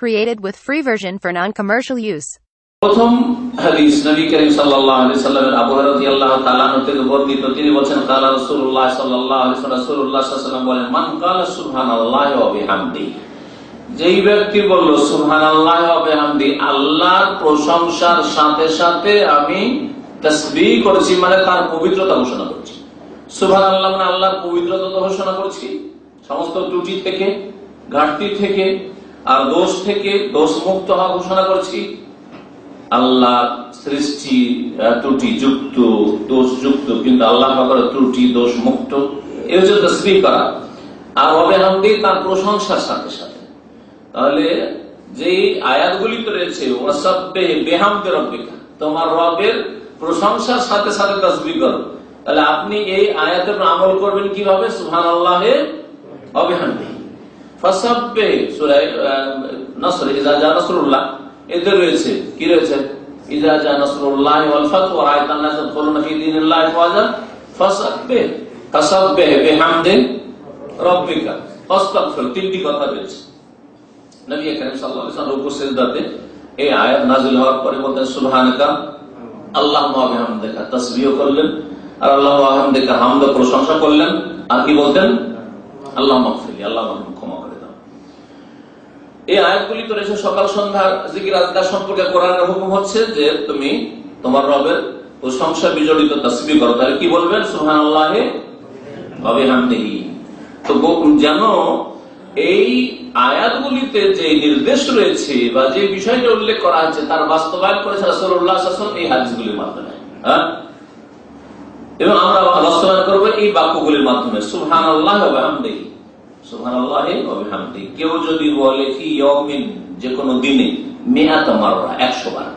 created with free version for non-commercial use. প্রথম হাদিস নবী করিম সাল্লাল্লাহু আলাইহি সাল্লামের আবু হুরায়রা রাদিয়াল্লাহু তাআলা থেকে বর্ণিত। তিনি বলেন قال رسول الله صلى কালা রাসূলুল্লাহ সাল্লাল্লাহু আলাইহি রাসূলুল্লাহ সাল্লাল্লাহু আলাইহি সাল্লাম বলেন من قال سبحان الله وبحمده যেই ব্যক্তি বলল, সুবহানাল্লাহি ওয়া বিহামদি, আল্লাহর প্রশংসার সাথে সাথে আমি তাসবিহ করছি মানে তার পবিত্রতা ঘোষণা করছি। সুবহানাল্লাহ মানে আল্লাহর পবিত্রতা ঘোষণা করছি। সমস্ত ত্রুটি থেকে, ঘাটতি থেকে আর দোষ থেকে দোষ মুক্ত হওয়া ঘোষণা করছি। আল্লাহ সৃষ্টি ত্রুটি যুক্ত, দোষ যুক্ত, কিন্তু আল্লাহ ত্রুটি দোষ মুক্ত হচ্ছে তসবিহ করা। আর অবেহামদি তার প্রশংসার সাথে সাথে। তাহলে যে আয়াতগুলি তো রয়েছে ওয়াসাব্বে বেহামদে রব্বিকা, তোমার রবের প্রশংসার সাথে সাথে তসবিহ করো। তাহলে আপনি এই আয়াতের আমল করবেন কীভাবে? সুবহানাল্লাহে, অবিহামদি। ফাসাব্বে সূরা নসর নসরুল্লাহ। এতে রয়েছে, কি রয়েছে? ইজা জা নসরুল্লাহ ওয়াল ফাতহ ওয়া রাআইতান নাস ইয়াদখুলুনা ফি ফাসাব্বে বিহামদি তিনটি কথা রয়েছে। নবী করিম সাল্লাল্লাহু আলাইহি ওয়াসাল্লাম রুকু সিজদাতে এই আয়াত নাযিল হওয়ার পরে বলতেন, সুবহানাকা আল্লাহুম্মা বিহামদিকা, তাসবিহ করলেন, আর আল্লাহ বিহামদিকা হামদ প্রশংসা করলেন, আর কি বলতেন? আল্লাহ মাগফিরলি আল্লাহ এই আয়াতগুলি তো রয়েছে সকাল, সন্ধ্যা, জিকির আজকার সম্পর্কে কোরআনের হুকুম হচ্ছে যে তুমি তোমার রবের প্রশংসা বিজড়িত, তাসবিহ করো। তাহলে কি বলবেন? সুবহানাল্লাহি ওয়া বিহামদিহি। তো যেন এই আয়াতগুলিতে যে নির্দেশ রয়েছে বা যে বিষয়টা উল্লেখ করা হয়েছে তার বাস্তবায়ন করেছে আলাইহি ওয়াসাল্লাম এই হাদিসগুলির মাধ্যমে। হ্যাঁ? এবং আমরা বাস্তবায়ন করব এই বাক্যগুলির মাধ্যমে। সুহান আল্লাহ সুহান আল্লাহ কেউ যদি বলে কি দিনে মেয়াত একশো বার।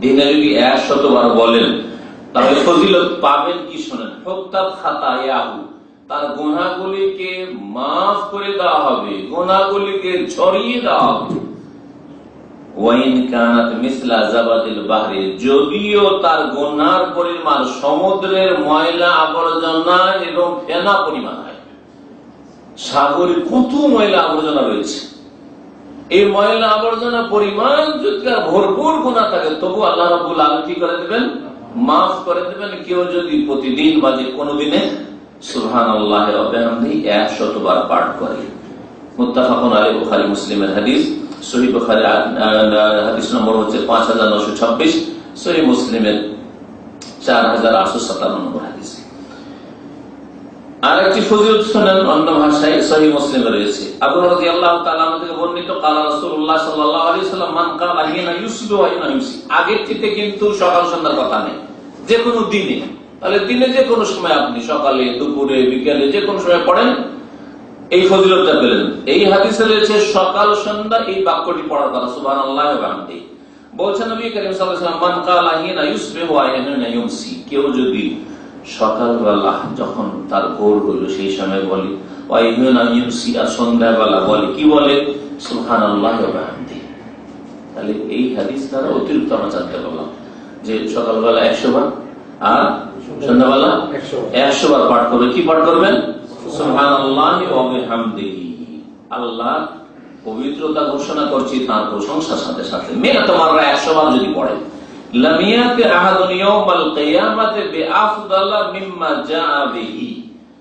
দিনে যদি একশত বার বলেন, তাহলে ফজিলত পাবেন কি শোনেন? তার গুনাগুলিকে মাফ করে দেওয়া হবে গুনাগুলিকে ছড়িয়ে দেওয়া হবে। জাবাদিল বাহরি, যদিও তার গোনার পরিমাণ সমুদ্রের ময়লা আবর্জনা এবং ফেনা পরিমাণ সাগরে কত ময়লা আবর্জনা রয়েছে। এই ময়লা আবর্জনা পরিমাণ যদি ভরপুর গুণা থাকে, তবু আল্লাহ রাবুল আলম কি করে দেবেন? মাফ করে দেবেন। কেউ যদি প্রতিদিন বা যে কোনো দিনে সুহান আল্লাহ একশত বার পাঠ করে মুত্তাফাকুন আলী বুখারী মুসলিমের হাদিস। সহি বুখারী হাদিস নম্বর হচ্ছে পাঁচ হাজার নশো ছাব্বিশ। সহি মুসলিমের চার হাজার আটশো সাতান্ন নম্বর হাদিস। আর একটি ফজিলত শোনেন অন্য ভাষায় সহি মুসলিমে রয়েছে। আবু রাদিয়াল্লাহু তাআলা থেকে বর্ণিত, কালা রাসূলুল্লাহ সাল্লাল্লাহু আলাইহি সাল্লাম মান কালা হিনা ইউসবিহু ওয়া হিনা ইউমসি আগের থেকে কিন্তু সকাল সন্ধ্যার কথা নেই। যে কোনো দিনে। তাহলে দিনে যে কোনো সময় আপনি সকালে, দুপুরে, বিকেলে যে কোনো সময় পড়েন, এই ফজিলতটা পেলেন। এই হাদিসে রয়েছে, সকাল সন্ধ্যা এই বাক্যটি পড়ার কথা ওয়া বিহামদিহি। বলছেন নবী করিম ওয়াসাল্লাম, মান কালা হিনা ইউসবিহু ওয়া হিনা ইউমসি কেউ যদি সকালবেলা যখন তার ভোর হইল সেই সময় বলে সন্ধ্যাবেলা বলে কি বলে? ওয়া তাহলে এই হাদিস দ্বারা অতিরিক্ত আমরা জানতে পারলাম যে সকালবেলা একশো বার আর সন্ধ্যাবেলা একশো বার। পাঠ করবে। কি পাঠ করবেন? ওয়া বিহামদিহি। আল্লাহ পবিত্রতা ঘোষণা করছি তার প্রশংসার সাথে সাথে। মেয়ে তোমার একশো বার যদি পড়ে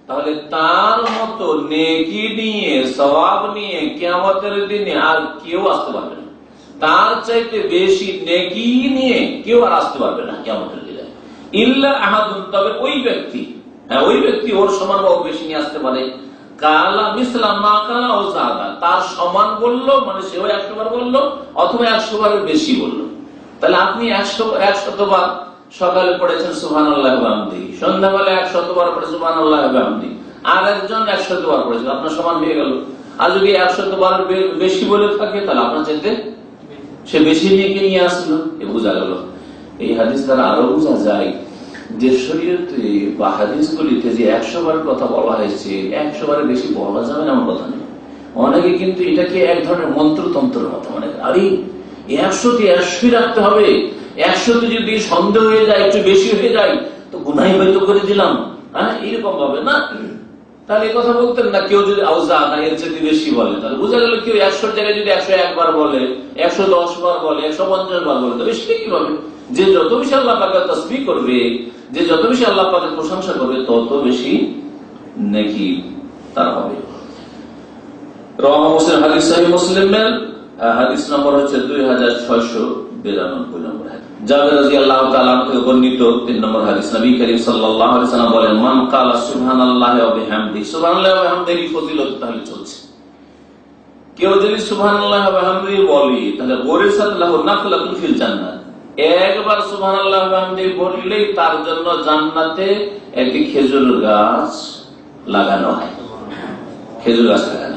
তাহলে তার মতো নেকি নিয়ে, সওয়াব নিয়ে কিয়ামতের দিনে আর কেউ আসতে পারবে না। তার চাইতে বেশি নেকি নিয়ে কেউ আর আসতে পারবে না কিয়ামতের দিনে। ইল্লা আহাদুন, তবে ওই ব্যক্তি হ্যাঁ ওই ব্যক্তি ওর সমান বা বেশি নিয়ে আসতে পারে। কালা মিসলাম মা কালা ও জাদা, তার সমান বলল মানে সেও একশো বার বলল, অথবা একশো বারের বেশি বলল। তাহলে আপনি একশো একশতবার সকালে পড়েছেন সুহান আল্লাহ বামদি সন্ধ্যাবেলা একশতবার পড়ে সুহান আল্লাহ বামদি আর একজন একশতবার পড়েছে আপনার সমান হয়ে গেল। আর যদি একশতবার বেশি বলে থাকে, তাহলে আপনার চাইতে সে বেশি নিয়ে নিয়ে আসলো, এ বোঝা গেল। এই হাদিস দ্বারা আরও বোঝা যায় যে শরীয়তে বা হাদিসগুলিতে যে একশো বার কথা বলা হয়েছে একশো বারের বেশি বলা যাবে না আমার কথা নেই অনেকে কিন্তু এটাকে এক ধরনের মন্ত্রতন্ত্রের মতো মনে আরে একশোতে একশোই রাখতে হবে। একশোতে যদি সন্দেহ হয়ে যায়, একটু বেশি হয়ে যায়, তো গুনাই হয়তো করে দিলাম। হ্যাঁ এইরকম না? তাহলে কথা বলতেন না, কেউ যদি আউজা না এর চেয়ে বেশি বলে। তাহলে বোঝা গেল কেউ একশোর জায়গায় যদি একশো একবার বলে, একশো দশ বার বলে, একশো পঞ্চাশ বার বলে কি হবে যে যত বেশি আল্লাহ পাকে তসবি করবে, যে যত বেশি আল্লাহ পাকে প্রশংসা করবে, তত বেশি নাকি তার হবে। রহমা মুসলিম, হাদিস সাহি মুসলিমের হাদিস নম্বর হচ্ছে দুই হাজার ছয়শো বিরানব্বই নম্বর কেউ যদি বলে, তাহলে জান্নাত। একবার বললেই তার জন্য জান্নাতে একটি খেজুর গাছ লাগানো হয়। খেজুর গাছ লাগানো